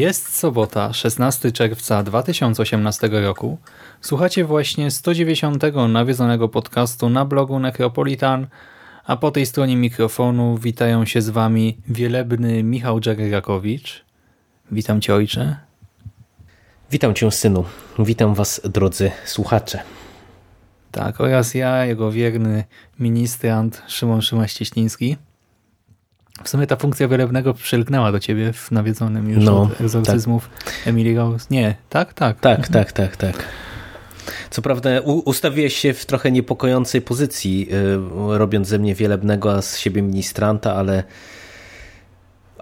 Jest sobota, 16 czerwca 2018 roku. Słuchacie właśnie 109 nawiedzonego podcastu na blogu Necropolitan, a po tej stronie mikrofonu witają się z wami wielebny Michał Dżeryrakowicz. Witam cię ojcze. Witam cię synu. Witam was drodzy słuchacze. Tak, oraz ja, jego wierny ministrant Szymon Szymaś-Cieśliński. W sumie ta funkcja wielebnego przylgnęła do ciebie w nawiedzonym już No, od egzorcyzmów Emily Rose. Nie, tak, tak. Tak, tak, tak, tak. Co prawda ustawiłeś się w trochę niepokojącej pozycji, yy, robiąc ze mnie wielebnego, a z siebie ministranta, ale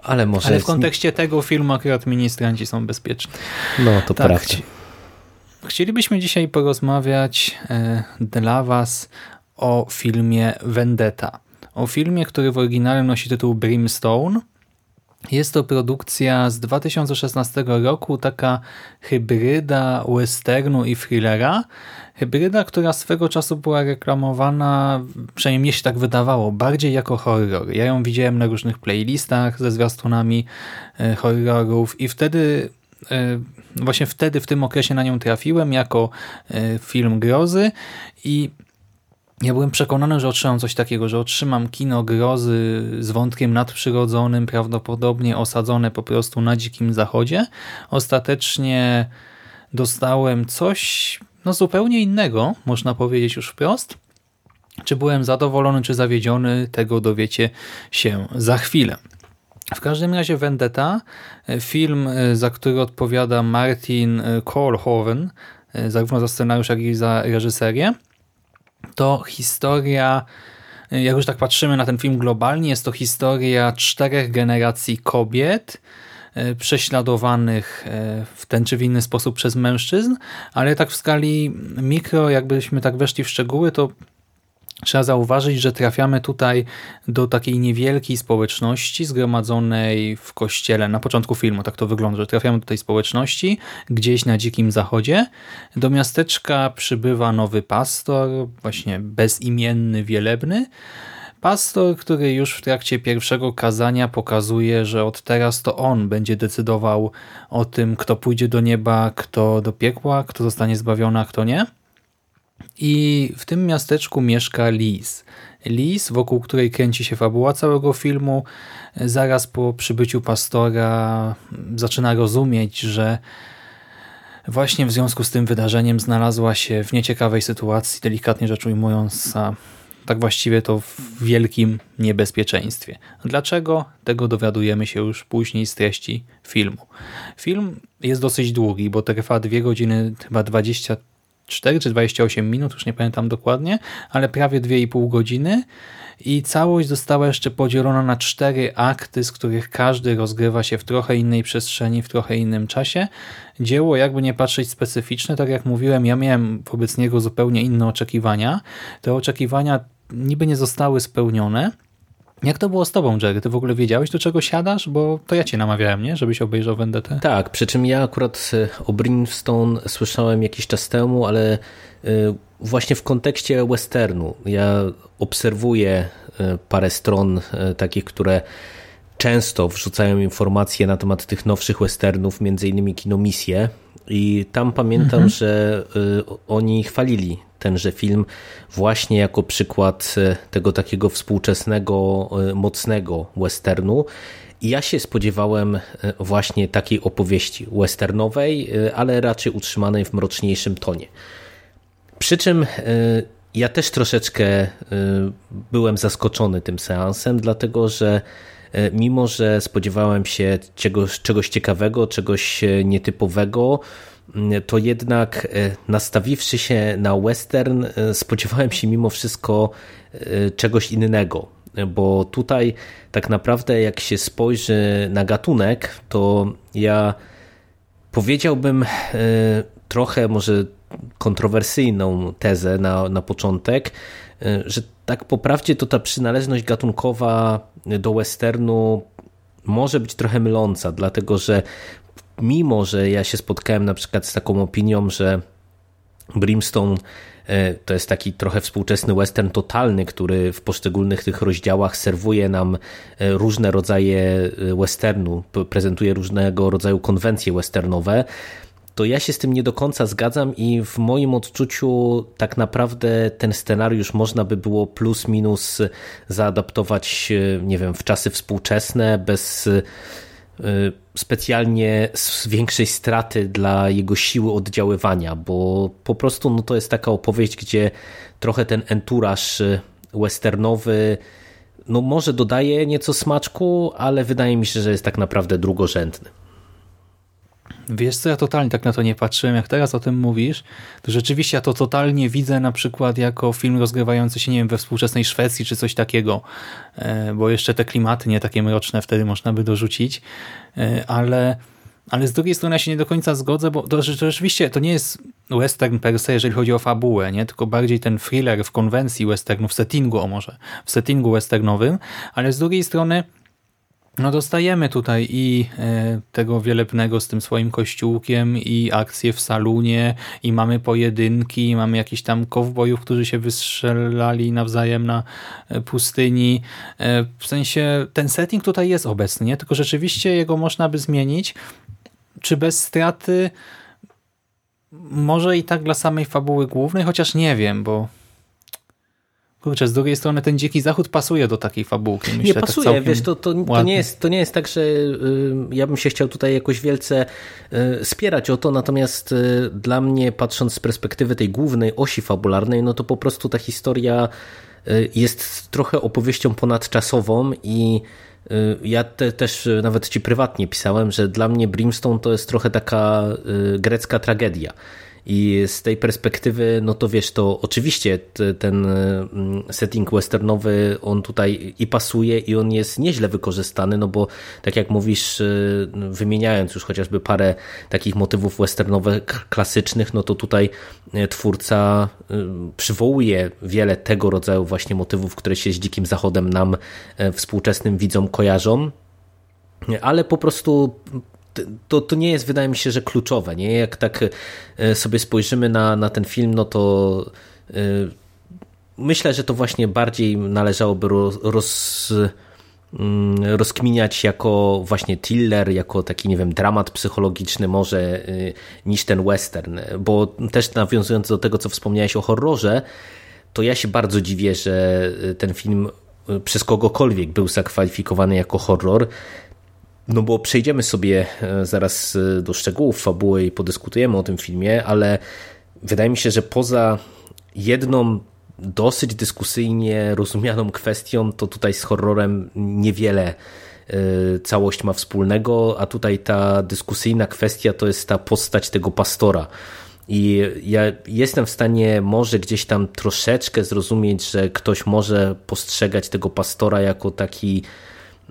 ale może... Ale w kontekście tego filmu akurat ministranci są bezpieczni. No, to Tak, prawda. chci- Chcielibyśmy dzisiaj porozmawiać e, dla Was o filmie Vendetta. O filmie, który w oryginale nosi tytuł Brimstone. Jest to produkcja z 2016 roku, taka hybryda westernu i thrillera. Hybryda, która swego czasu była reklamowana, przynajmniej mnie się tak wydawało, bardziej jako horror. Ja ją widziałem na różnych playlistach ze zwiastunami e, horrorów i wtedy e, właśnie wtedy w tym okresie na nią trafiłem jako e, film grozy i ja byłem przekonany, że otrzymam coś takiego, że otrzymam kino grozy z wątkiem nadprzyrodzonym, prawdopodobnie osadzone po prostu na dzikim zachodzie. Ostatecznie dostałem coś no, zupełnie innego, można powiedzieć już wprost. Czy byłem zadowolony, czy zawiedziony, tego dowiecie się za chwilę. W każdym razie Vendetta, e, film, e, za który odpowiada Martin e, Kohlhoven, zarówno za scenariusz, jak i za reżyserię, to historia, jak już tak patrzymy na ten film globalnie, jest to historia czterech generacji kobiet, e, prześladowanych e, w ten czy w inny sposób przez mężczyzn, ale tak w skali mikro, jakbyśmy tak weszli w szczegóły, to Trzeba zauważyć, że trafiamy tutaj do takiej niewielkiej społeczności zgromadzonej w kościele. Na początku filmu tak to wygląda, że trafiamy do tej społeczności gdzieś na dzikim zachodzie. Do miasteczka przybywa nowy pastor, właśnie bezimienny, wielebny. Pastor, który już w trakcie pierwszego kazania pokazuje, że od teraz to on będzie decydował o tym, kto pójdzie do nieba, kto do piekła, kto zostanie zbawiony, a kto nie. I w tym miasteczku mieszka Liz. Liz, wokół której kręci się fabuła całego filmu, zaraz po przybyciu pastora zaczyna rozumieć, że właśnie w związku z tym wydarzeniem znalazła się w nieciekawej sytuacji, delikatnie rzecz ujmując, a tak właściwie to w wielkim niebezpieczeństwie. Dlaczego? Tego dowiadujemy się już później z treści filmu. Film jest dosyć długi, bo trwa 2 godziny chyba 20 4 czy 28 minut, już nie pamiętam dokładnie, ale prawie 2,5 godziny i całość została jeszcze podzielona na cztery akty, z których każdy rozgrywa się w trochę innej przestrzeni, w trochę innym czasie. Dzieło, jakby nie patrzeć specyficzne, tak jak mówiłem, ja miałem wobec niego zupełnie inne oczekiwania. Te oczekiwania niby nie zostały spełnione, jak to było z tobą, Jerry? Ty w ogóle wiedziałeś, do czego siadasz? Bo to ja cię namawiałem, nie? Żebyś obejrzał Vendettę. Tak, przy czym ja akurat e, o Brimstone słyszałem jakiś czas temu, ale e, właśnie w kontekście westernu. Ja obserwuję e, parę stron takich, które często wrzucają informacje na temat tych nowszych westernów, między innymi Kinomisję i tam pamiętam, że y, oni chwalili tenże film właśnie jako przykład y, tego takiego współczesnego, y, mocnego westernu. I ja się spodziewałem właśnie takiej opowieści westernowej, ale raczej utrzymanej w mroczniejszym tonie. Przy czym ja też troszeczkę byłem zaskoczony tym seansem, dlatego że mimo, że spodziewałem się czegoś, czegoś ciekawego, czegoś nietypowego, to jednak e, nastawiwszy się na western, e, spodziewałem się mimo wszystko e, czegoś innego. Bo tutaj tak naprawdę, jak się spojrzy na gatunek, to ja powiedziałbym trochę może kontrowersyjną tezę na, na początek, że tak po prawdzie to ta przynależność gatunkowa do westernu może być trochę myląca, dlatego że mimo że ja się spotkałem na przykład z taką opinią, że Brimstone e, to jest taki trochę współczesny western totalny, który w poszczególnych tych rozdziałach serwuje nam e, różne rodzaje westernu, prezentuje różnego rodzaju konwencje westernowe, to ja się z tym nie do końca zgadzam i w moim odczuciu tak naprawdę ten scenariusz można by było plus minus zaadaptować, nie wiem, w czasy współczesne bez Y, specjalnie większej straty dla jego siły oddziaływania, bo po prostu no, to jest taka opowieść, gdzie trochę ten enturaż y, westernowy no może dodaje nieco smaczku, ale wydaje mi się, że jest tak naprawdę drugorzędny. Wiesz co, ja totalnie tak na to nie patrzyłem. Jak teraz o tym mówisz, to rzeczywiście ja to totalnie widzę na przykład jako film rozgrywający się, nie wiem, we współczesnej Szwecji czy coś takiego, e, bo jeszcze te klimaty nie takie mroczne wtedy można by dorzucić, e, ale, ale z drugiej strony ja się nie do końca zgodzę, bo to, to rzeczywiście to nie jest western per se, jeżeli chodzi o fabułę, nie? tylko bardziej ten thriller w konwencji westernu, w settingu, o może, w settingu westernowym, ale z drugiej strony no dostajemy tutaj i e, tego wielebnego z tym swoim kościółkiem i akcje w salunie i mamy pojedynki, i mamy jakiś tam kowbojów, którzy się wystrzelali nawzajem na e, pustyni. E, w sensie ten setting tutaj jest obecny, tylko rzeczywiście jego można by zmienić, czy bez straty? Może i tak dla samej fabuły głównej, chociaż nie wiem, bo Kurczę, z drugiej strony ten dziki zachód pasuje do takiej fabułki. Myślę, nie tak pasuje, tak wiesz, to, to, to, nie jest, to nie jest tak, że y, ja bym się chciał tutaj jakoś wielce y, spierać o to, natomiast y, dla mnie, patrząc z perspektywy tej głównej osi fabularnej, no to po prostu ta historia jest trochę opowieścią ponadczasową i ja te, też nawet ci prywatnie pisałem, że dla mnie Brimstone to jest trochę taka grecka tragedia. I z tej perspektywy, no to wiesz, to oczywiście ten mm, setting westernowy, on tutaj i pasuje i on jest nieźle wykorzystany, no bo tak jak mówisz, y, wymieniając już chociażby parę takich motywów westernowych klasycznych, no to tutaj y, twórca y, przywołuje wiele tego rodzaju właśnie motywów, które się z Dzikim Zachodem nam współczesnym widzom kojarzą, ale po prostu to, to nie jest, wydaje mi się, że kluczowe. Nie? Jak tak e, sobie spojrzymy na, na ten film, no to e, myślę, że to właśnie bardziej należałoby roz, mm, rozkminiać jako właśnie thriller, jako taki, nie wiem, dramat psychologiczny może e, niż ten western. Bo też nawiązując do tego, co wspomniałeś o horrorze, to ja się bardzo dziwię, że ten film przez kogokolwiek był zakwalifikowany jako horror, no bo przejdziemy sobie e, zaraz e, do szczegółów fabuły i podyskutujemy o tym filmie, ale wydaje mi się, że poza jedną dosyć dyskusyjnie rozumianą kwestią, to tutaj z horrorem niewiele e, całość ma wspólnego, a tutaj ta dyskusyjna kwestia to jest ta postać tego pastora. I ja jestem w stanie może gdzieś tam troszeczkę zrozumieć, że ktoś może postrzegać tego pastora jako taki,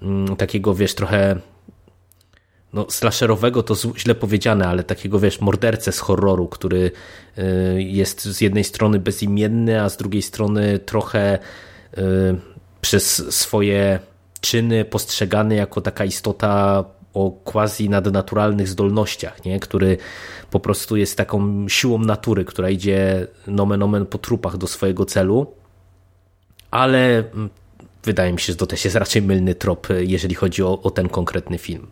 mm, takiego, wiesz, trochę no, slasherowego to źle powiedziane, ale takiego, wiesz, mordercę z horroru, który y, jest z jednej strony bezimienny, a z drugiej strony trochę y, przez swoje czyny postrzegany jako taka istota o quasi nadnaturalnych zdolnościach, nie? który po prostu jest taką siłą natury, która idzie nomen omen po trupach do swojego celu, ale mm, wydaje mi się, że to też jest raczej mylny trop, jeżeli chodzi o, o ten konkretny film.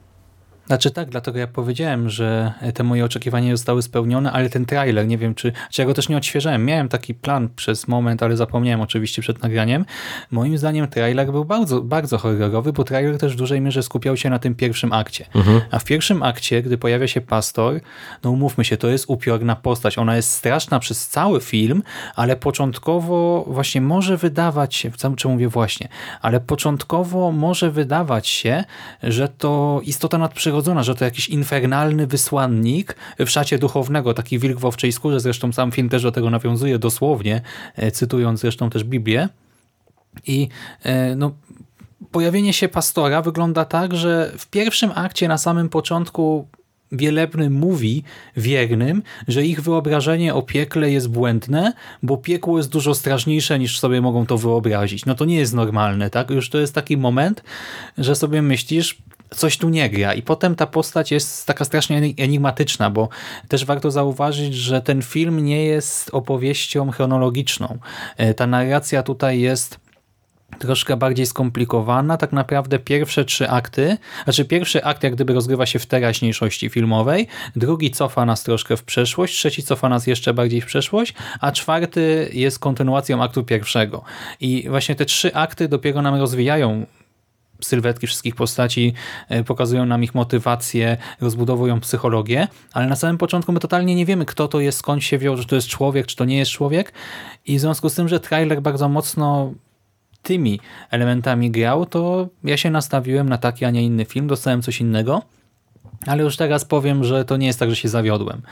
Znaczy tak, dlatego ja powiedziałem, że te moje oczekiwania zostały spełnione, ale ten trailer, nie wiem czy, czy ja go też nie odświeżałem. Miałem taki plan przez moment, ale zapomniałem oczywiście przed nagraniem. Moim zdaniem trailer był bardzo, bardzo horrorowy, bo trailer też w dużej mierze skupiał się na tym pierwszym akcie. Mhm. A w pierwszym akcie, gdy pojawia się pastor, no umówmy się, to jest upiorna postać. Ona jest straszna przez cały film, ale początkowo właśnie może wydawać się, czemu mówię właśnie, ale początkowo może wydawać się, że to istota nadprzyrodzona, że to jakiś infernalny wysłannik w szacie duchownego, taki wilk w owczej skórze, zresztą sam film też do tego nawiązuje dosłownie, e, cytując zresztą też Biblię. I e, no, pojawienie się pastora wygląda tak, że w pierwszym akcie na samym początku Wielebny mówi wiernym, że ich wyobrażenie o piekle jest błędne, bo piekło jest dużo straszniejsze niż sobie mogą to wyobrazić. No to nie jest normalne, tak? Już to jest taki moment, że sobie myślisz, coś tu nie gra. I potem ta postać jest taka strasznie enigmatyczna, bo też warto zauważyć, że ten film nie jest opowieścią chronologiczną. E, ta narracja tutaj jest troszkę bardziej skomplikowana. Tak naprawdę pierwsze trzy akty, znaczy pierwszy akt jak gdyby rozgrywa się w teraźniejszości filmowej, drugi cofa nas troszkę w przeszłość, trzeci cofa nas jeszcze bardziej w przeszłość, a czwarty jest kontynuacją aktu pierwszego. I właśnie te trzy akty dopiero nam rozwijają sylwetki wszystkich postaci, e, pokazują nam ich motywację, rozbudowują psychologię, ale na samym początku my totalnie nie wiemy, kto to jest, skąd się wziął, że to jest człowiek, czy to nie jest człowiek. I w związku z tym, że trailer bardzo mocno tymi elementami grał, to ja się nastawiłem na taki, a nie inny film, dostałem coś innego, ale już teraz powiem, że to nie jest tak, że się zawiodłem.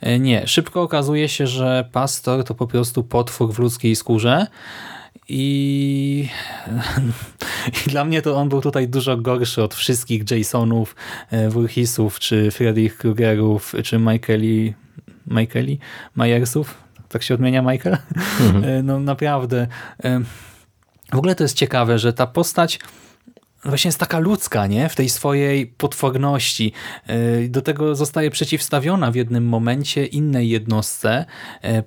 E, nie, szybko okazuje się, że pastor to po prostu potwór w ludzkiej skórze, i... I dla mnie to on był tutaj dużo gorszy od wszystkich Jasonów, e, Voorheesów, czy Freddy Kruegerów, czy Michaeli, Michaeli? Myersów? Tak się odmienia Michael? Mhm. E, no naprawdę. W ogóle to jest ciekawe, że ta postać właśnie jest taka ludzka, nie? W tej swojej potworności. E, do tego zostaje przeciwstawiona w jednym momencie innej jednostce,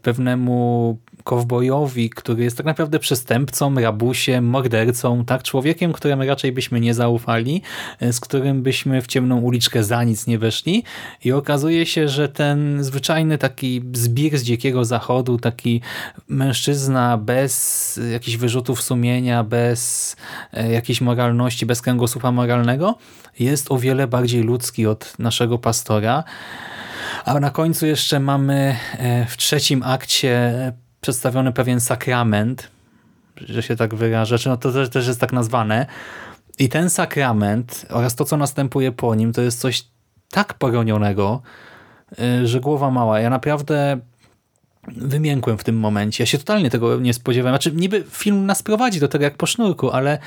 pewnemu kowbojowi, który jest tak naprawdę przestępcą, rabusiem, mordercą, tak człowiekiem, któremu raczej byśmy nie zaufali, e, z którym byśmy w ciemną uliczkę za nic nie weszli i okazuje się, że ten zwyczajny taki zbir z dzikiego zachodu, taki mężczyzna bez jakichś wyrzutów sumienia, bez e, jakiejś moralności, bez kręgosłupa moralnego, jest o wiele bardziej ludzki od naszego pastora. A na końcu jeszcze mamy e, w trzecim akcie przedstawiony pewien sakrament, że się tak wyrażę, no to też, też jest tak nazwane. I ten sakrament oraz to, co następuje po nim, to jest coś tak poronionego, y, że głowa mała. Ja naprawdę wymiękłem w tym momencie. Ja się totalnie tego nie spodziewałem. Znaczy, niby film nas prowadzi do tego jak po sznurku, ale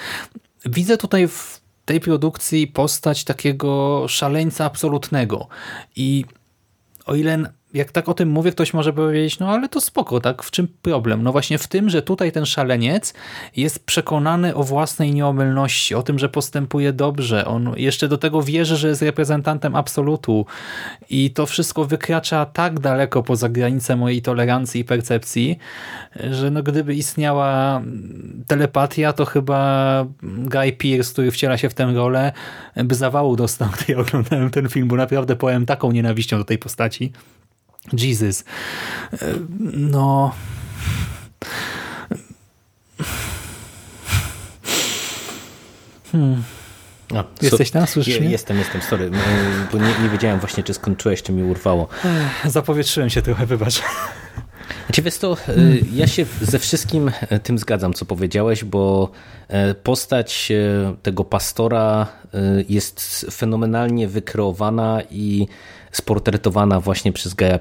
widzę tutaj w tej produkcji postać takiego szaleńca absolutnego. I o ile jak tak o tym mówię, ktoś może powiedzieć, no ale to spoko, tak? W czym problem? No właśnie w tym, że tutaj ten szaleniec jest przekonany o własnej nieomylności, o tym, że postępuje dobrze. On jeszcze do tego wierzy, że jest reprezentantem absolutu i to wszystko wykracza tak daleko poza granicę mojej tolerancji i percepcji, że no gdyby istniała telepatia, to chyba Guy Pearce, który wciela się w tę rolę, by zawału dostał, gdy ja oglądałem ten film, bo naprawdę powiem taką nienawiścią do tej postaci. Jesus. No... Hmm. A, Jesteś tam? Słyszysz mnie? Jestem, jestem, sorry. No, bo nie, nie wiedziałem właśnie, czy skończyłeś, czy mi urwało. Zapowietrzyłem się trochę, wybacz. Znaczy wiesz to, y, ja się ze wszystkim y, tym zgadzam, co powiedziałeś, bo y, postać tego pastora jest fenomenalnie wykreowana i sportretowana właśnie przez Gaja.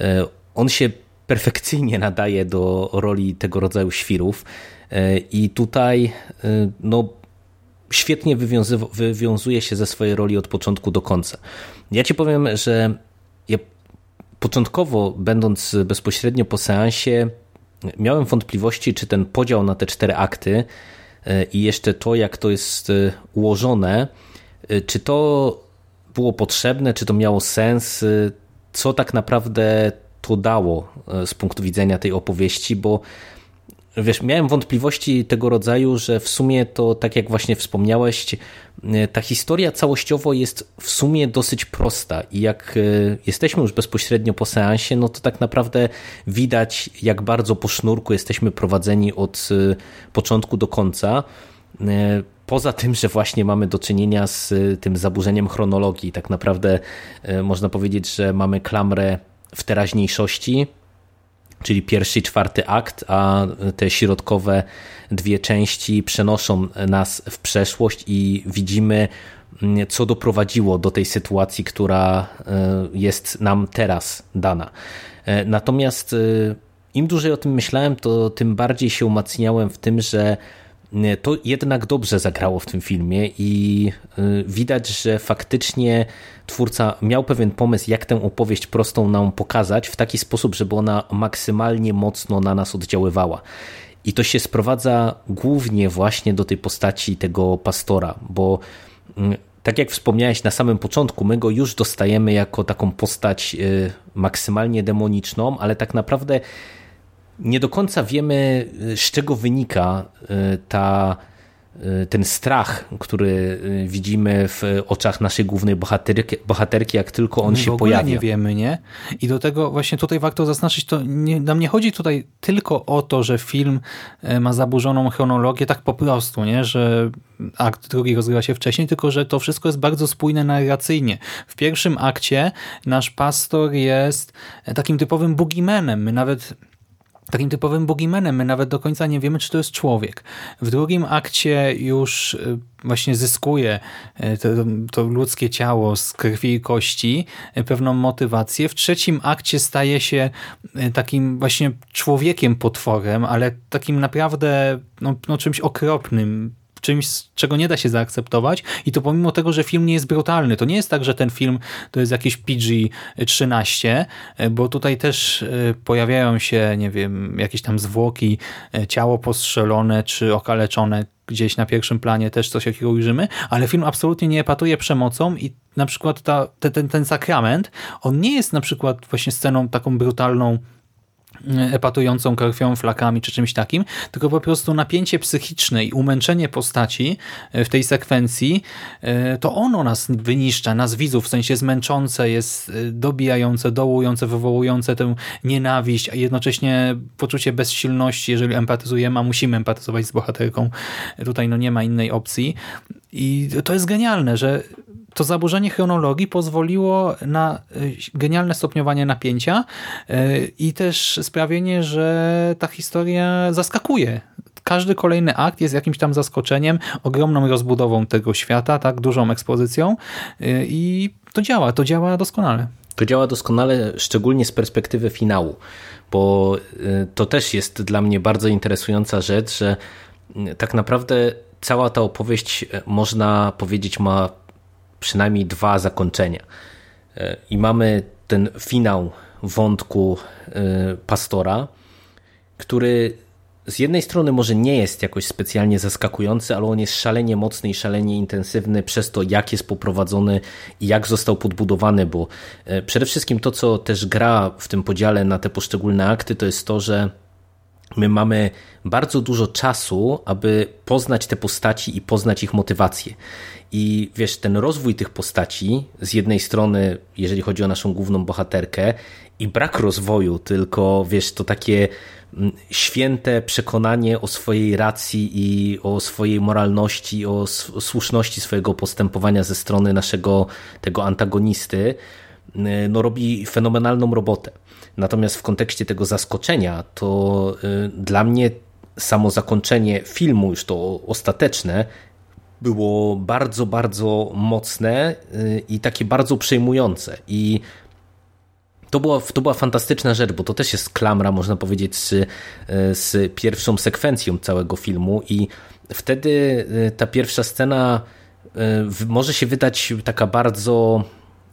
E, on się perfekcyjnie nadaje do roli tego rodzaju świrów e, i tutaj e, no, świetnie wywiązuje się ze swojej roli od początku do końca. Ja ci powiem, że początkowo, będąc bezpośrednio po seansie, miałem wątpliwości, czy ten podział na te cztery akty i jeszcze to, jak to jest ułożone, czy to było potrzebne, czy to miało sens, co tak naprawdę to dało z punktu widzenia tej opowieści, bo wiesz, miałem wątpliwości tego rodzaju, że w sumie to, tak jak właśnie wspomniałeś, ta historia całościowo jest w sumie dosyć prosta i jak jesteśmy już bezpośrednio po seansie, no to tak naprawdę widać, jak bardzo po sznurku jesteśmy prowadzeni od początku do końca. Poza tym, że właśnie mamy do czynienia z tym zaburzeniem chronologii, tak naprawdę można powiedzieć, że mamy klamrę w teraźniejszości, czyli pierwszy i czwarty akt, a te środkowe dwie części przenoszą nas w przeszłość i widzimy, mm, co doprowadziło do tej sytuacji, która e, jest nam teraz dana. E, natomiast e, im dłużej o tym myślałem, to tym bardziej się umacniałem w tym, że to jednak dobrze zagrało w tym filmie i y, widać, że faktycznie twórca miał pewien pomysł, jak tę opowieść prostą nam pokazać w taki sposób, żeby ona maksymalnie mocno na nas oddziaływała. I to się sprowadza głównie właśnie do tej postaci tego pastora, bo tak jak wspomniałeś na samym początku, my go już dostajemy jako taką postać y, maksymalnie demoniczną, ale tak naprawdę nie do końca wiemy, y, z czego wynika y, ta, y, ten strach, który widzimy w oczach naszej głównej bohaterki, bohaterki jak tylko on My się w ogóle pojawia. nie wiemy, nie? I do tego właśnie tutaj warto zaznaczyć, to nie, nam nie chodzi tutaj tylko o to, że film ma zaburzoną chronologię tak po prostu, nie? Że akt drugi rozgrywa się wcześniej, tylko że to wszystko jest bardzo spójne narracyjnie. W pierwszym akcie nasz pastor jest takim typowym boogeymanem. My nawet takim typowym boogeymanem. My nawet do końca nie wiemy, czy to jest człowiek. W drugim akcie już y, właśnie zyskuje y, to, to, ludzkie ciało z krwi i kości y, pewną motywację. W trzecim akcie staje się takim właśnie człowiekiem potworem, ale takim naprawdę no, no czymś okropnym, czymś, czego nie da się zaakceptować i to pomimo tego, że film nie jest brutalny. To nie jest tak, że ten film to jest jakiś PG-13, bo tutaj też e, pojawiają się, nie wiem, jakieś tam zwłoki, e, ciało postrzelone czy okaleczone gdzieś na pierwszym planie też coś jakiego ujrzymy, ale film absolutnie nie epatuje przemocą i na przykład ta, ten, ten sakrament, on nie jest na przykład właśnie sceną taką brutalną epatującą krwią, flakami czy czymś takim, tylko po prostu napięcie psychiczne i umęczenie postaci e, w tej sekwencji, e, to ono nas wyniszcza, nas widzów, w sensie zmęczące, jest e, dobijające, dołujące, wywołujące tę nienawiść, a jednocześnie poczucie bezsilności, jeżeli empatyzujemy, a musimy empatyzować z bohaterką. Tutaj no nie ma innej opcji. I to jest genialne, że to zaburzenie chronologii pozwoliło na y, genialne stopniowanie napięcia y, i też sprawienie, że ta historia zaskakuje. Każdy kolejny akt jest jakimś tam zaskoczeniem, ogromną rozbudową tego świata, tak dużą ekspozycją y, i to działa, to działa doskonale. To działa doskonale, szczególnie z perspektywy finału, bo to też jest dla mnie bardzo interesująca rzecz, że tak naprawdę cała ta opowieść, można powiedzieć, ma przynajmniej dwa zakończenia. E, I mamy ten finał wątku e, pastora, który z jednej strony może nie jest jakoś specjalnie zaskakujący, ale on jest szalenie mocny i szalenie intensywny przez to, jak jest poprowadzony i jak został podbudowany, bo e, przede wszystkim to, co też gra w tym podziale na te poszczególne akty, to jest to, że my mamy bardzo dużo czasu, aby poznać te postaci i poznać ich motywacje. I wiesz, ten rozwój tych postaci, z jednej strony, jeżeli chodzi o naszą główną bohaterkę, i brak rozwoju, tylko wiesz, to takie mm, święte przekonanie o swojej racji i o swojej moralności, o słuszności swojego postępowania ze strony naszego tego antagonisty, no robi fenomenalną robotę. Natomiast w kontekście tego zaskoczenia, to y, dla mnie samo zakończenie filmu, już to ostateczne, było bardzo, bardzo mocne y, i takie bardzo przejmujące. I to była, to była fantastyczna rzecz, bo to też jest klamra, można powiedzieć, z, y, z pierwszą sekwencją całego filmu. I wtedy y, ta pierwsza scena może się wydać taka bardzo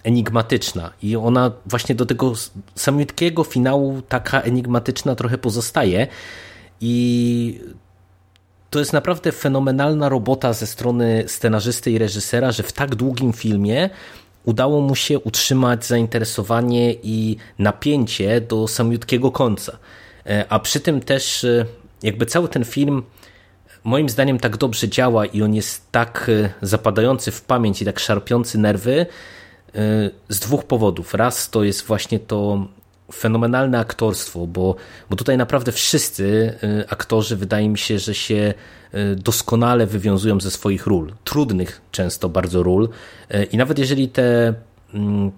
enigmatyczna i ona właśnie do tego samiutkiego finału taka enigmatyczna trochę pozostaje i to jest naprawdę fenomenalna robota ze strony scenarzysty i reżysera, że w tak długim filmie udało mu się utrzymać zainteresowanie i napięcie do samiutkiego końca. E, a przy tym też e, jakby cały ten film moim zdaniem tak dobrze działa i on jest tak e, zapadający w pamięć i tak szarpiący nerwy z dwóch powodów. Raz to jest właśnie to fenomenalne aktorstwo, bo, bo tutaj naprawdę wszyscy aktorzy wydaje mi się, że się doskonale wywiązują ze swoich ról. Trudnych często bardzo ról. I nawet jeżeli te mm,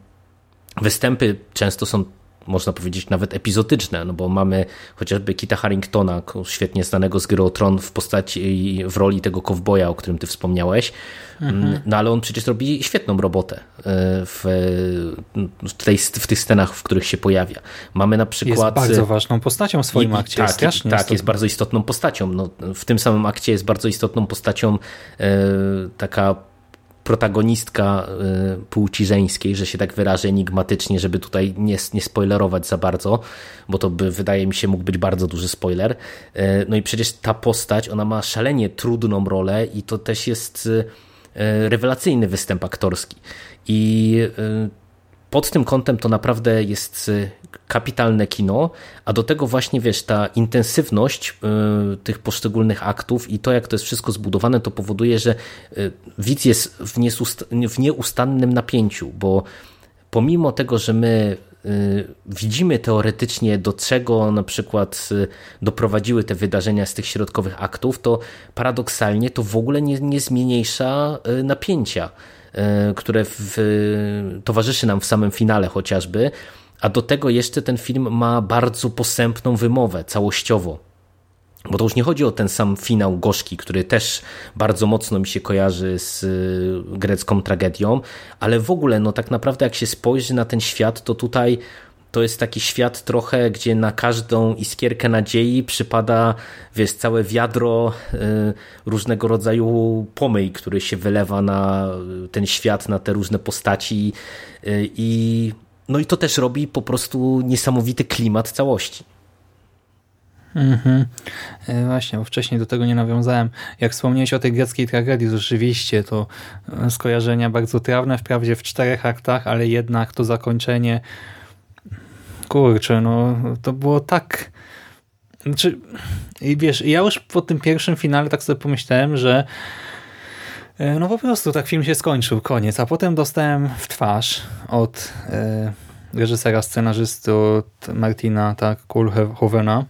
występy często są można powiedzieć nawet epizodyczne, no bo mamy chociażby Kita Harringtona, świetnie znanego z gry o Tron w postaci, w roli tego kowboja, o którym ty wspomniałeś, mhm. no ale on przecież robi świetną robotę e, w, tej, w tych scenach, w których się pojawia. Mamy na przykład... Jest bardzo ważną postacią w swoim akcie. Tak, jest, tak jest bardzo istotną postacią. No, w tym samym akcie jest bardzo istotną postacią e, taka protagonistka y, płci żeńskiej, że się tak wyrażę enigmatycznie, żeby tutaj nie, nie spoilerować za bardzo, bo to by wydaje mi się mógł być bardzo duży spoiler. Y, no i przecież ta postać, ona ma szalenie trudną rolę i to też jest y, rewelacyjny występ aktorski. I pod tym kątem to naprawdę jest kapitalne kino, a do tego właśnie, wiesz, ta intensywność y, tych poszczególnych aktów i to, jak to jest wszystko zbudowane, to powoduje, że y, widz jest w, w nieustannym napięciu, bo pomimo tego, że my widzimy teoretycznie, do czego na przykład doprowadziły te wydarzenia z tych środkowych aktów, to paradoksalnie to w ogóle nie, nie zmniejsza napięcia. Które w, towarzyszy nam w samym finale chociażby, a do tego jeszcze ten film ma bardzo posępną wymowę całościowo. Bo to już nie chodzi o ten sam finał gorzki, który też bardzo mocno mi się kojarzy z e, grecką tragedią, ale w ogóle, no tak naprawdę, jak się spojrzy na ten świat, to tutaj to jest taki świat trochę, gdzie na każdą iskierkę nadziei przypada, wiesz, całe wiadro y, różnego rodzaju pomyj, który się wylewa na ten świat, na te różne postaci y, i no i to też robi po prostu niesamowity klimat całości. Mhm. E, właśnie, bo wcześniej do tego nie nawiązałem. Jak wspomniałeś o tej greckiej tragedii, rzeczywiście to e, skojarzenia bardzo trawne, wprawdzie w czterech aktach, ale jednak to zakończenie kurczę, no to było tak... Znaczy, i wiesz, ja już po tym pierwszym finale tak sobie pomyślałem, że no po prostu tak film się skończył, koniec, a potem dostałem w twarz od e, reżysera, scenarzysty, Martina tak, Koolhovena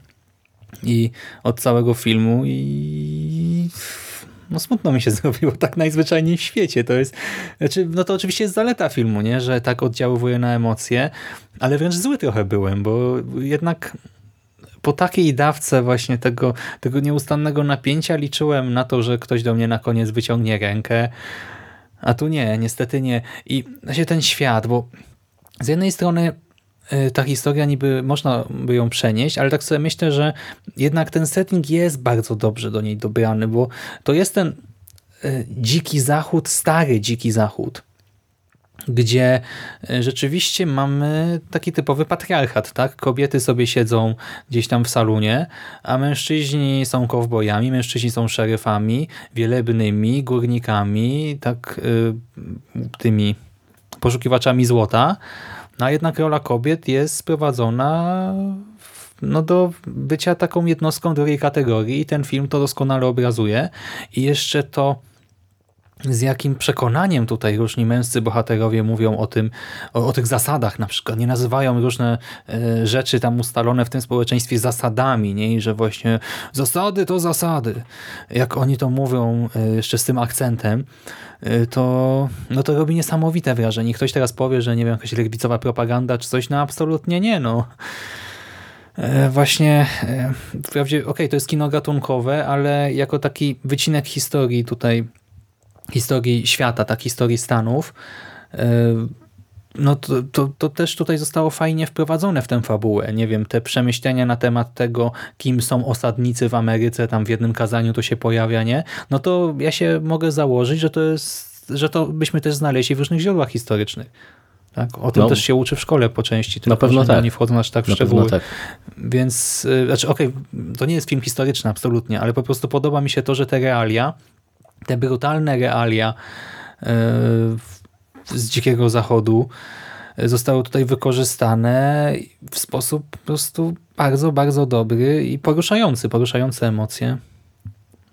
i od całego filmu i no smutno mi się zrobiło tak najzwyczajniej w świecie. To jest, znaczy, no to oczywiście jest zaleta filmu, nie, że tak oddziaływuje na emocje, ale wręcz zły trochę byłem, bo jednak po takiej dawce właśnie tego, tego nieustannego napięcia liczyłem na to, że ktoś do mnie na koniec wyciągnie rękę, a tu nie, niestety nie. I właśnie ten świat, bo z jednej strony E, ta historia niby można by ją przenieść, ale tak sobie myślę, że jednak ten setting jest bardzo dobrze do niej dobrany, bo to jest ten e, dziki zachód, stary dziki zachód, gdzie e, rzeczywiście mamy taki typowy patriarchat, tak? Kobiety sobie siedzą gdzieś tam w salonie, a mężczyźni są kowbojami, mężczyźni są szeryfami, wielebnymi, górnikami, tak tymi poszukiwaczami złota, no a jednak rola kobiet jest sprowadzona no, do bycia taką jednostką drugiej kategorii i ten film to doskonale obrazuje. I jeszcze to z jakim przekonaniem tutaj różni męscy bohaterowie mówią o tym, o, o, tych zasadach na przykład. Nie nazywają różne e, rzeczy tam ustalone w tym społeczeństwie zasadami, nie? I że właśnie zasady to zasady. Jak oni to mówią e, jeszcze z tym akcentem, e, to, no to robi niesamowite wrażenie. Ktoś teraz powie, że nie wiem, jakaś lewicowa propaganda czy coś, no absolutnie nie, no. Właśnie, wprawdzie, okej, okay, to jest kino gatunkowe, ale jako taki wycinek historii tutaj historii świata, tak, historii Stanów, e, no to, to, to, też tutaj zostało fajnie wprowadzone w tę fabułę. Nie wiem, te przemyślenia na temat tego, kim są osadnicy w Ameryce, tam w jednym kazaniu to się pojawia, nie? No to ja się mogę założyć, że to jest, że to byśmy też znaleźli w różnych źródłach historycznych. Tak? O tym no, też się uczy w szkole po części. Tylko, na pewno tak. Nie wchodzą aż tak w na szczegóły. Tak. Więc, y, znaczy, okej, okay, to nie jest film historyczny absolutnie, ale po prostu podoba mi się to, że te realia te brutalne realia e, z dzikiego zachodu e, zostały tutaj wykorzystane w sposób po prostu bardzo, bardzo dobry i poruszający, poruszające emocje.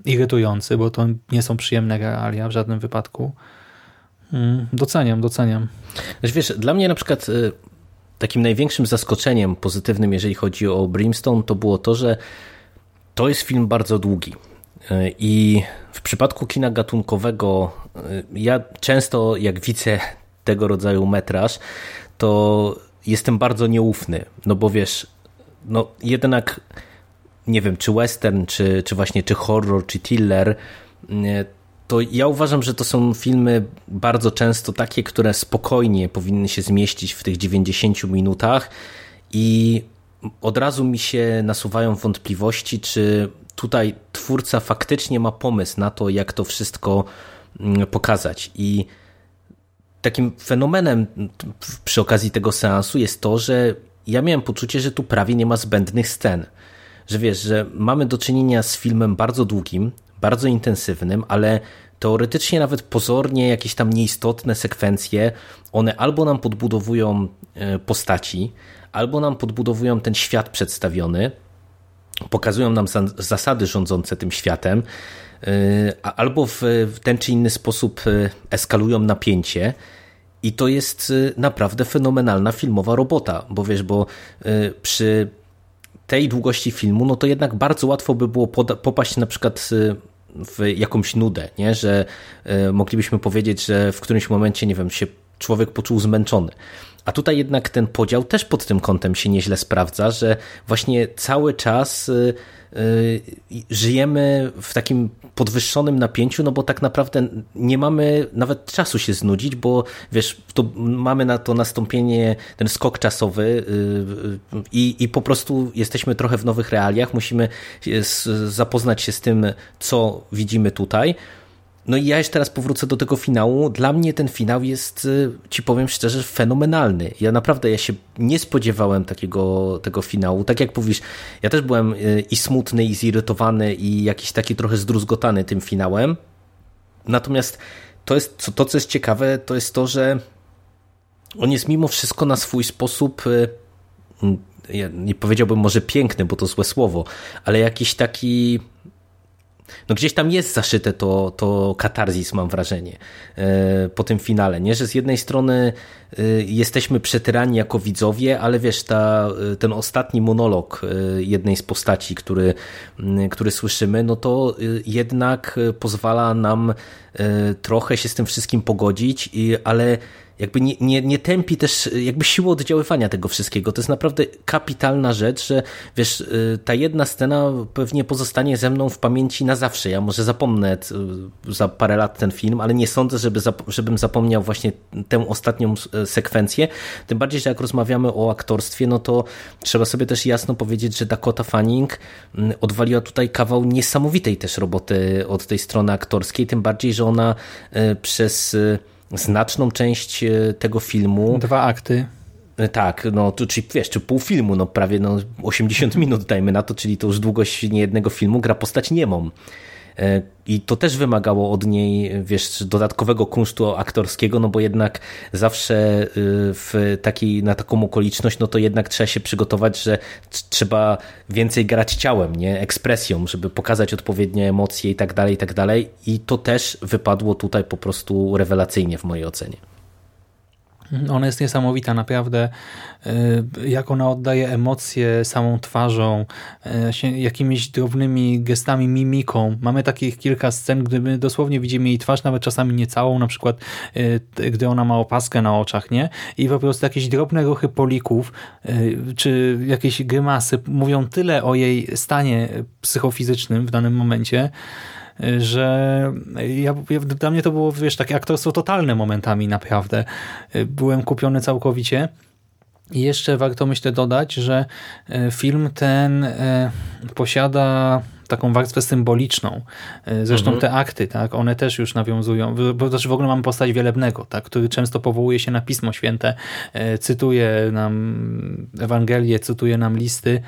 Irytujący, bo to nie są przyjemne realia w żadnym wypadku. Mm, doceniam, doceniam. Znaczy, wiesz, dla mnie na przykład y, takim największym zaskoczeniem pozytywnym, jeżeli chodzi o Brimstone, to było to, że to jest film bardzo długi. Y, I w przypadku kina gatunkowego, y, ja często jak widzę tego rodzaju metraż, to jestem bardzo nieufny, no bo wiesz, no jednak nie wiem, czy western, czy, czy właśnie czy horror, czy thriller, to ja uważam, że to są filmy bardzo często takie, które spokojnie powinny się zmieścić w tych 90 minutach i od razu mi się nasuwają wątpliwości, czy tutaj twórca faktycznie ma pomysł na to, jak to wszystko mm, pokazać. I takim fenomenem przy okazji tego seansu jest to, że ja miałem poczucie, że tu prawie nie ma zbędnych scen. Że wiesz, że mamy do czynienia z filmem bardzo długim, bardzo intensywnym, ale teoretycznie nawet pozornie jakieś tam nieistotne sekwencje, one albo nam podbudowują e, postaci, albo nam podbudowują ten świat przedstawiony, pokazują nam zasady rządzące tym światem, e, albo w ten czy inny sposób e, eskalują napięcie. I to jest naprawdę fenomenalna filmowa robota, bo wiesz, bo przy tej długości filmu, no to jednak bardzo łatwo by było popaść na przykład w jakąś nudę, nie? że moglibyśmy powiedzieć, że w którymś momencie, nie wiem, się człowiek poczuł zmęczony. A tutaj jednak ten podział też pod tym kątem się nieźle sprawdza, że właśnie cały czas y, y, żyjemy w takim podwyższonym napięciu, no bo tak naprawdę nie mamy nawet czasu się znudzić, bo wiesz, to mamy na to nastąpienie, ten skok czasowy y, i, i po prostu jesteśmy trochę w nowych realiach, musimy zapoznać się z tym, co widzimy tutaj. No i ja jeszcze teraz powrócę do tego finału. Dla mnie ten finał jest, y, ci powiem szczerze, fenomenalny. Ja naprawdę, ja się nie spodziewałem takiego tego finału. Tak jak mówisz, ja też byłem y, i smutny, i zirytowany, i jakiś taki trochę zdruzgotany tym finałem. Natomiast to, jest, to, co jest ciekawe, to jest to, że on jest mimo wszystko na swój sposób y, ja nie powiedziałbym może piękny, bo to złe słowo, ale jakiś taki no gdzieś tam jest zaszyte to, to katarzis, mam wrażenie, e, po tym finale, nie? Że z jednej strony e, jesteśmy przetyrani jako widzowie, ale wiesz, ta, e, ten ostatni monolog jednej z postaci, który, który słyszymy, no to jednak pozwala nam trochę się z tym wszystkim pogodzić, ale jakby nie, nie, nie tępi też jakby siłą oddziaływania tego wszystkiego. To jest naprawdę kapitalna rzecz, że wiesz, y, ta jedna scena pewnie pozostanie ze mną w pamięci na zawsze. Ja może zapomnę y, za parę lat ten film, ale nie sądzę, żeby, żebym zapomniał właśnie tę ostatnią y, sekwencję. Tym bardziej, że jak rozmawiamy o aktorstwie, no to trzeba sobie też jasno powiedzieć, że Dakota Fanning odwaliła tutaj kawał niesamowitej też roboty od tej strony aktorskiej, tym bardziej, że ona przez znaczną część e, tego filmu. Dwa akty. E, tak, no to czyli wiesz, czy pół filmu, no prawie no 80 minut dajmy na to, czyli to już długość niejednego filmu, gra postać niemą. E, I to też wymagało od niej, wiesz, dodatkowego kunsztu aktorskiego, no bo jednak zawsze y, w takiej, na taką okoliczność, no to jednak trzeba się przygotować, że trzeba więcej grać ciałem, nie, ekspresją, żeby pokazać odpowiednie emocje i tak dalej, i tak dalej. I to też wypadło tutaj po prostu rewelacyjnie w mojej ocenie. Ona jest niesamowita, naprawdę. Y, jak ona oddaje emocje samą twarzą, y, jakimiś drobnymi gestami, mimiką. Mamy takich kilka scen, gdy my dosłownie widzimy jej twarz, nawet czasami nie całą, na przykład y, gdy ona ma opaskę na oczach, nie? I po prostu jakieś drobne ruchy polików, czy jakieś grymasy mówią tyle o jej stanie psychofizycznym w danym momencie, że ja, dla mnie to było, wiesz, takie aktorstwo totalne momentami naprawdę. Byłem kupiony całkowicie. I jeszcze warto myślę dodać, że e, film ten e, posiada taką warstwę symboliczną. E, zresztą mhm. te akty, tak, one też już nawiązują, bo też w ogóle mamy postać wielebnego, tak, który często powołuje się na Pismo Święte, cytuje nam Ewangelię, cytuje nam listy,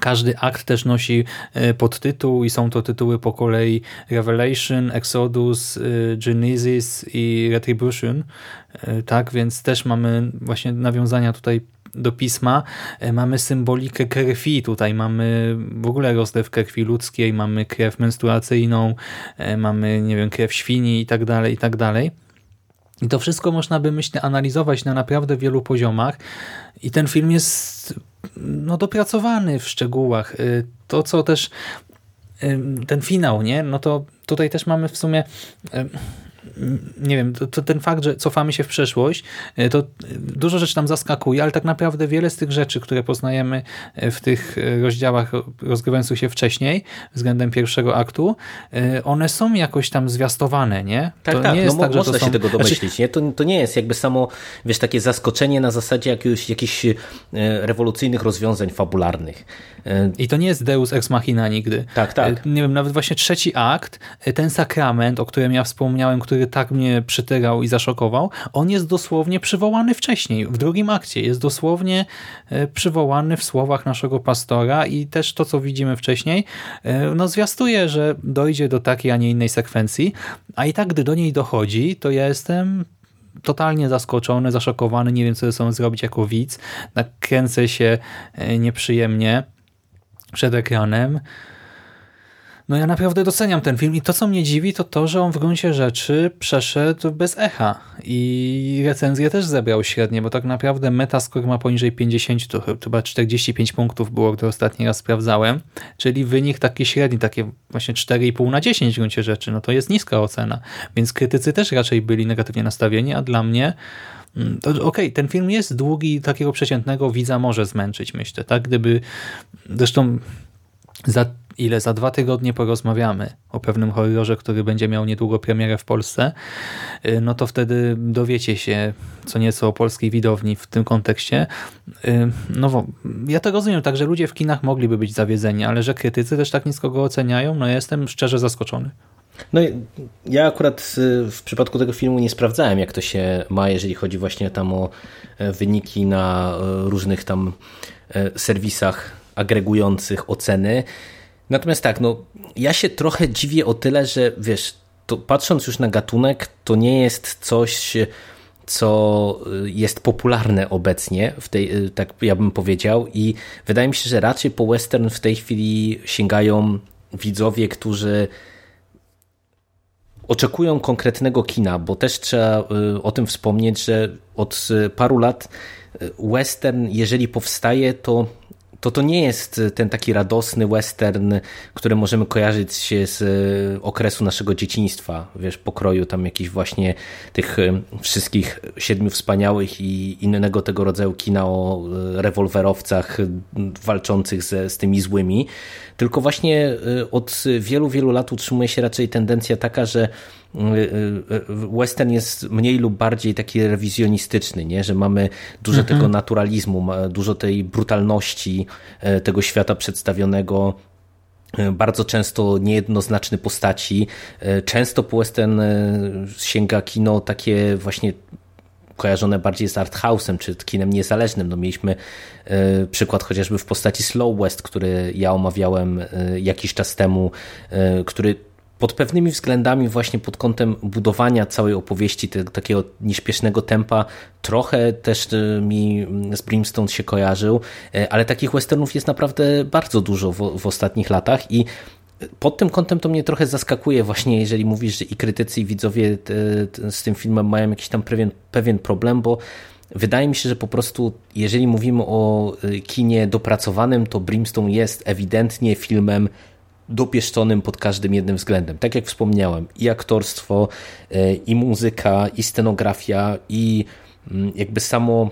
każdy akt też nosi e, podtytuł i są to tytuły po kolei Revelation, Exodus, e, Genesis i Retribution. E, tak, więc też mamy właśnie nawiązania tutaj do pisma. Mamy symbolikę krwi, tutaj mamy w ogóle rozlew krwi ludzkiej, mamy krew menstruacyjną, mamy, nie wiem, krew świni i tak dalej, i tak dalej. I to wszystko można by, myślę, analizować na naprawdę wielu poziomach i ten film jest no, dopracowany w szczegółach. E, to, co też ten finał, nie? No to tutaj też mamy w sumie nie wiem, to, to, ten fakt, że cofamy się w przeszłość, e, to dużo rzeczy tam zaskakuje, ale tak naprawdę wiele z tych rzeczy, które poznajemy e, w tych e, rozdziałach rozgrywających się wcześniej, względem pierwszego aktu, one są jakoś tam zwiastowane, nie? Tak, to tak, nie jest no, tak, można że to się są... tego znaczy- domyślić, znaczy... nie? To, to nie jest jakby samo, wiesz, takie zaskoczenie na zasadzie jakiegoś, jakichś rewolucyjnych rozwiązań fabularnych. I to nie jest Deus Ex Machina nigdy. Tak, tak. Nie wiem, nawet właśnie trzeci akt, ten sakrament, o którym ja wspomniałem, który tak mnie przytyrał i zaszokował, on jest dosłownie przywołany wcześniej, w drugim akcie. Jest dosłownie e, przywołany w słowach naszego pastora i też to, co widzimy wcześniej, e, no zwiastuje, że dojdzie do takiej, a nie innej sekwencji, a i tak, gdy do niej dochodzi, to ja jestem totalnie zaskoczony, zaszokowany, nie wiem, co ze sobą zrobić jako widz, nakręcę się e, nieprzyjemnie przed ekranem, no ja naprawdę doceniam ten film i to, co mnie dziwi, to to, że on w gruncie rzeczy przeszedł bez echa. I recenzję też zebrał średnie, bo tak naprawdę Metascore ma poniżej 50, to chyba 45 punktów było, gdy ostatni raz sprawdzałem, czyli wynik taki średni, takie właśnie 4,5 na 10 w gruncie rzeczy, no to jest niska ocena, więc krytycy też raczej byli negatywnie nastawieni, a dla mnie mm, okej, okay, ten film jest długi, takiego przeciętnego widza może zmęczyć, myślę, tak? Gdyby, zresztą za ile za dwa tygodnie porozmawiamy o pewnym horrorze, który będzie miał niedługo premierę w Polsce, y, no to wtedy dowiecie się co nieco o polskiej widowni w tym kontekście. Y, no ja to rozumiem, tak, że ludzie w kinach mogliby być zawiedzeni, ale że krytycy też tak nisko go oceniają, no ja jestem szczerze zaskoczony. No ja akurat y, w przypadku tego filmu nie sprawdzałem, jak to się ma, jeżeli chodzi właśnie tam o e, wyniki na e, różnych tam e, serwisach agregujących oceny. Natomiast tak, no ja się trochę dziwię o tyle, że wiesz, to patrząc już na gatunek, to nie jest coś, co jest popularne obecnie, w tej, tak ja bym powiedział, i wydaje mi się, że raczej po western w tej chwili sięgają widzowie, którzy oczekują konkretnego kina, bo też trzeba y, o tym wspomnieć, że od paru lat y, western, jeżeli powstaje, to to to nie jest ten taki radosny western, który możemy kojarzyć się z e, okresu naszego dzieciństwa, wiesz, pokroju tam jakichś właśnie tych e, wszystkich siedmiu wspaniałych i innego tego rodzaju kina o e, rewolwerowcach walczących ze, z tymi złymi, tylko właśnie od wielu, wielu lat utrzymuje się raczej tendencja taka, że western jest mniej lub bardziej taki rewizjonistyczny, nie? że mamy dużo mhm. tego naturalizmu, dużo tej brutalności e, tego świata przedstawionego e, bardzo często niejednoznaczne postaci. E, często po western sięga kino takie właśnie kojarzone bardziej z arthouse'em czy kinem niezależnym. No mieliśmy przykład chociażby w postaci Slow West, który ja omawiałem jakiś czas temu, który pod pewnymi względami, właśnie pod kątem budowania całej opowieści, te, takiego nieśpiesznego tempa, trochę też e, mi z Brimstone się kojarzył, e, ale takich westernów jest naprawdę bardzo dużo w, w ostatnich latach i pod tym kątem to mnie trochę zaskakuje właśnie, jeżeli mówisz, że i krytycy, i widzowie z tym filmem mają jakiś tam pewien, pewien problem, bo wydaje mi się, że po prostu jeżeli mówimy o e, kinie dopracowanym, to Brimstone jest ewidentnie filmem dopieszczonym pod każdym jednym względem. Tak jak wspomniałem, i aktorstwo, e, i muzyka, i scenografia, i mm, jakby samo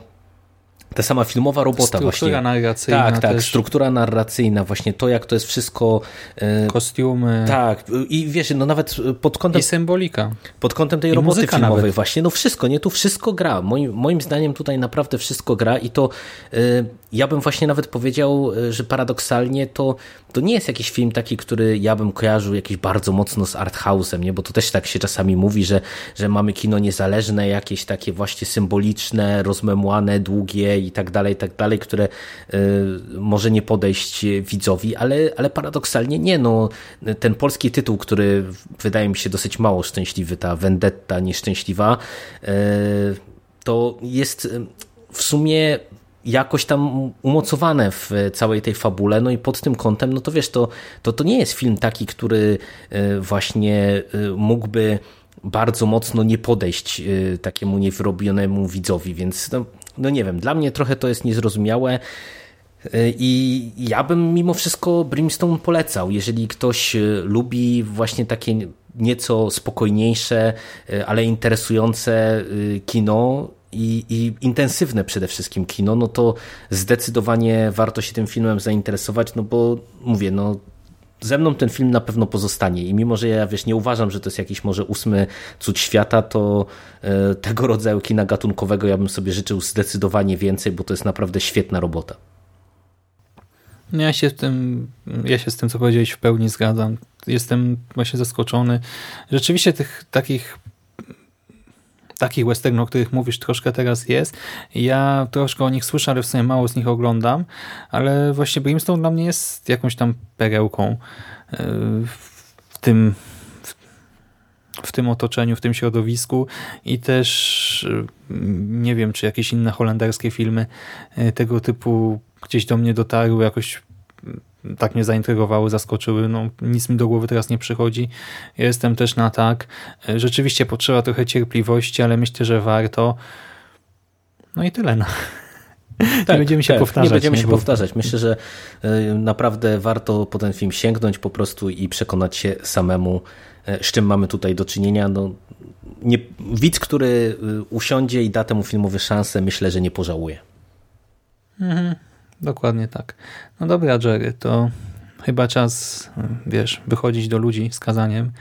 ta sama filmowa robota struktura właśnie. Struktura narracyjna Tak, tak, też. struktura narracyjna, właśnie to, jak to jest wszystko... E, Kostiumy. Tak, i wiesz, no nawet pod kątem... I symbolika. Pod kątem tej I roboty filmowej nawet. właśnie, no wszystko, nie? Tu wszystko gra. Moim, moim zdaniem tutaj naprawdę wszystko gra i to y, ja bym właśnie nawet powiedział, y, że paradoksalnie to, to nie jest jakiś film taki, który ja bym kojarzył jakiś bardzo mocno z arthouse'em, nie? Bo to też tak się czasami mówi, że, że mamy kino niezależne, jakieś takie właśnie symboliczne, rozmemłane, długie i tak dalej, tak dalej, które y, może nie podejść widzowi, ale, ale paradoksalnie nie, no ten polski tytuł, który wydaje mi się dosyć mało szczęśliwy, ta vendetta nieszczęśliwa, y, to jest w sumie jakoś tam umocowane w całej tej fabule, no i pod tym kątem, no to wiesz, to, to, to nie jest film taki, który właśnie mógłby bardzo mocno nie podejść takiemu niewyrobionemu widzowi, więc no, no nie wiem, dla mnie trochę to jest niezrozumiałe. I ja bym mimo wszystko Brimstone polecał. Jeżeli ktoś lubi właśnie takie nieco spokojniejsze, ale interesujące kino i, i, intensywne przede wszystkim kino, no to zdecydowanie warto się tym filmem zainteresować, no bo mówię, no ze mną ten film na pewno pozostanie i mimo, że ja wiesz, nie uważam, że to jest jakiś może ósmy cud świata, to e, tego rodzaju kina gatunkowego ja bym sobie życzył zdecydowanie więcej, bo to jest naprawdę świetna robota. No ja się z tym, ja się z tym, co powiedziałeś, w pełni zgadzam. Jestem właśnie zaskoczony. Rzeczywiście tych takich takich westernów, o których mówisz, troszkę teraz jest. Ja troszkę o nich słyszę, ale w sumie mało z nich oglądam, ale właśnie Brimstone dla mnie jest jakąś tam perełką e, w tym w tym otoczeniu, w tym środowisku i też e, nie wiem, czy jakieś inne holenderskie filmy e, tego typu gdzieś do mnie dotarły, jakoś tak mnie zaintrygowały, zaskoczyły. No, nic mi do głowy teraz nie przychodzi. jestem też na tak. Rzeczywiście potrzeba trochę cierpliwości, ale myślę, że warto. No i tyle. No. Tak, nie będziemy się tak, powtarzać. Nie będziemy nie, się powtarzać. Myślę, że e, naprawdę warto po ten film sięgnąć po prostu i przekonać się samemu, e, z czym mamy tutaj do czynienia. No, nie, widz, który e, usiądzie i da temu filmowi szansę, myślę, że nie pożałuje. Mhm. Dokładnie tak. No dobra, Jerry, to chyba czas, wiesz, wychodzić do ludzi z kazaniem.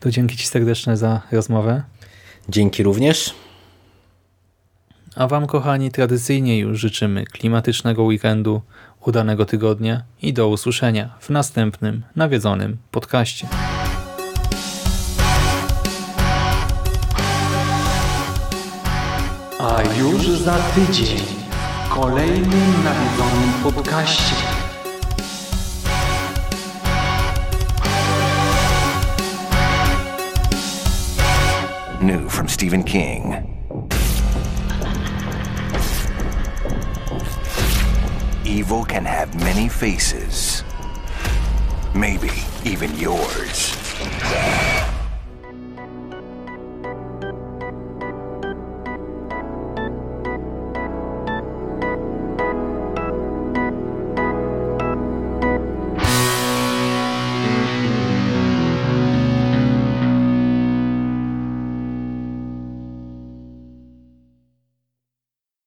To dzięki Ci serdeczne za rozmowę. Dzięki również. A Wam, kochani, tradycyjnie już życzymy klimatycznego weekendu, udanego tygodnia i do usłyszenia w następnym nawiedzonym podcaście. A już za tydzień kolejnym nawiedzonym podcaście. New from Stephen King. Evil can have many faces. Maybe even yours.